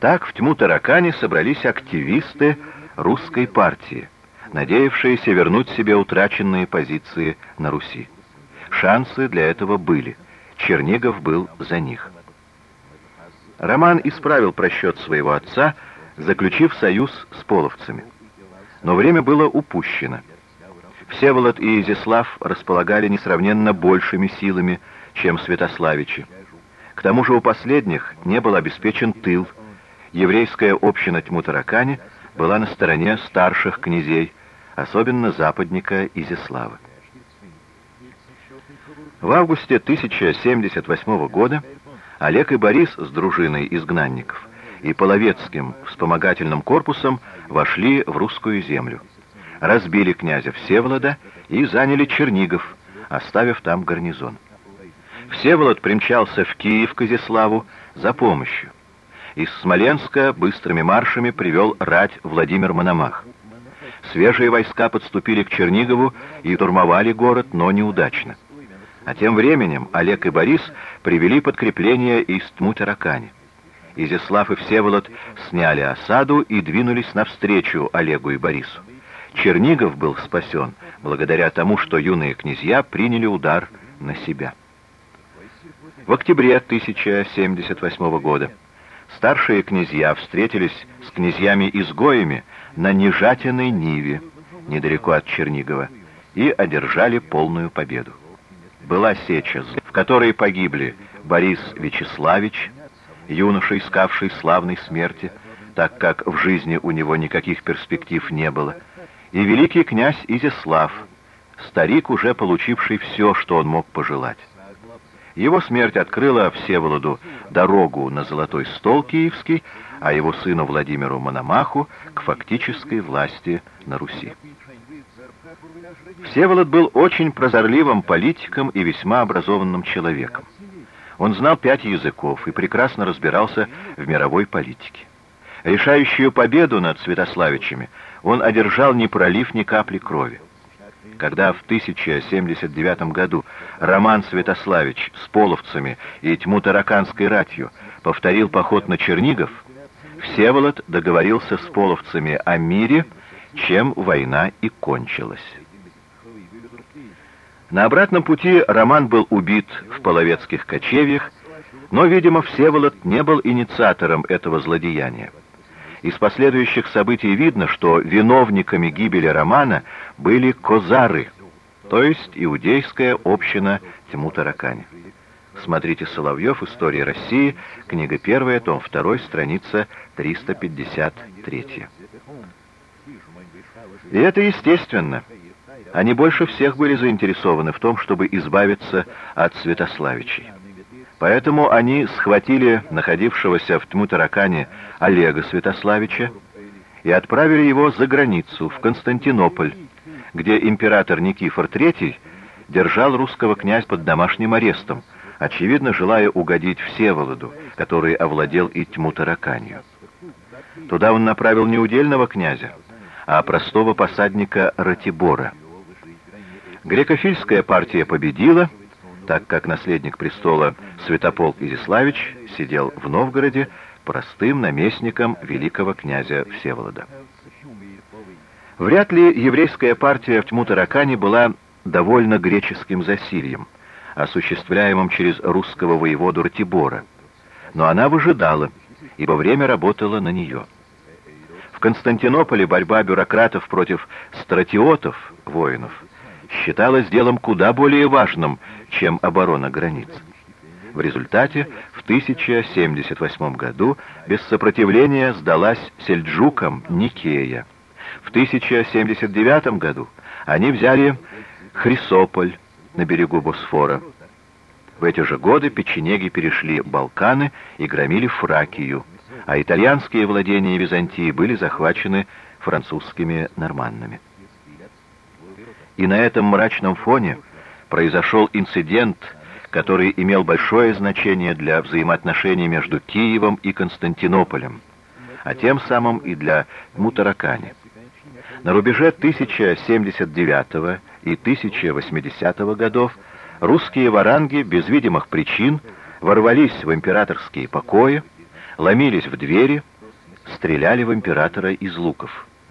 Так в Тьму-Таракане собрались активисты русской партии, надеявшиеся вернуть себе утраченные позиции на Руси. Шансы для этого были. Чернигов был за них. Роман исправил просчет своего отца, заключив союз с половцами. Но время было упущено. Всеволод и Изяслав располагали несравненно большими силами, чем Святославичи. К тому же у последних не был обеспечен тыл. Еврейская община Тьму-Таракани была на стороне старших князей, особенно западника Изяслава. В августе 1078 года Олег и Борис с дружиной изгнанников и Половецким вспомогательным корпусом вошли в русскую землю разбили князя Всеволода и заняли Чернигов, оставив там гарнизон. Всеволод примчался в Киев к Изяславу за помощью. Из Смоленска быстрыми маршами привел рать Владимир Мономах. Свежие войска подступили к Чернигову и турмовали город, но неудачно. А тем временем Олег и Борис привели подкрепление из Тму-Таракани. Изяслав и Всеволод сняли осаду и двинулись навстречу Олегу и Борису. Чернигов был спасен благодаря тому, что юные князья приняли удар на себя. В октябре 1078 года старшие князья встретились с князьями-изгоями на Нежатиной Ниве, недалеко от Чернигова, и одержали полную победу. Была сеча, в которой погибли Борис Вячеславич, юноша, искавший славной смерти, так как в жизни у него никаких перспектив не было, и великий князь Изяслав, старик, уже получивший все, что он мог пожелать. Его смерть открыла Всеволоду дорогу на Золотой стол Киевский, а его сыну Владимиру Мономаху к фактической власти на Руси. Всеволод был очень прозорливым политиком и весьма образованным человеком. Он знал пять языков и прекрасно разбирался в мировой политике. Решающую победу над Святославичами он одержал, не пролив ни капли крови. Когда в 1079 году Роман Святославич с половцами и тьму-тараканской ратью повторил поход на Чернигов, Всеволод договорился с половцами о мире, чем война и кончилась. На обратном пути Роман был убит в половецких кочевьях, но, видимо, Всеволод не был инициатором этого злодеяния. Из последующих событий видно, что виновниками гибели Романа были козары, то есть иудейская община Тьму-Таракани. Смотрите Соловьев, История России, книга 1, том 2, страница 353. И это естественно. Они больше всех были заинтересованы в том, чтобы избавиться от Святославичей. Поэтому они схватили находившегося в Тьму-Таракане Олега Святославича и отправили его за границу, в Константинополь, где император Никифор III держал русского князя под домашним арестом, очевидно, желая угодить Всеволоду, который овладел и Тьму-Тараканью. Туда он направил не удельного князя, а простого посадника Ратибора. Грекофильская партия победила, так как наследник престола Святополк Изяславич сидел в Новгороде простым наместником великого князя Всеволода. Вряд ли еврейская партия в Тьму-Таракане была довольно греческим засильем, осуществляемым через русского воеводу Ратибора, но она выжидала, ибо время работало на нее. В Константинополе борьба бюрократов против стратиотов, воинов, считалось делом куда более важным, чем оборона границ. В результате в 1078 году без сопротивления сдалась сельджукам Никея. В 1079 году они взяли Хрисополь на берегу Босфора. В эти же годы печенеги перешли Балканы и громили Фракию, а итальянские владения Византии были захвачены французскими норманнами. И на этом мрачном фоне произошел инцидент, который имел большое значение для взаимоотношений между Киевом и Константинополем, а тем самым и для Мутаракани. На рубеже 1079 и 1080 годов русские варанги без видимых причин ворвались в императорские покои, ломились в двери, стреляли в императора из луков.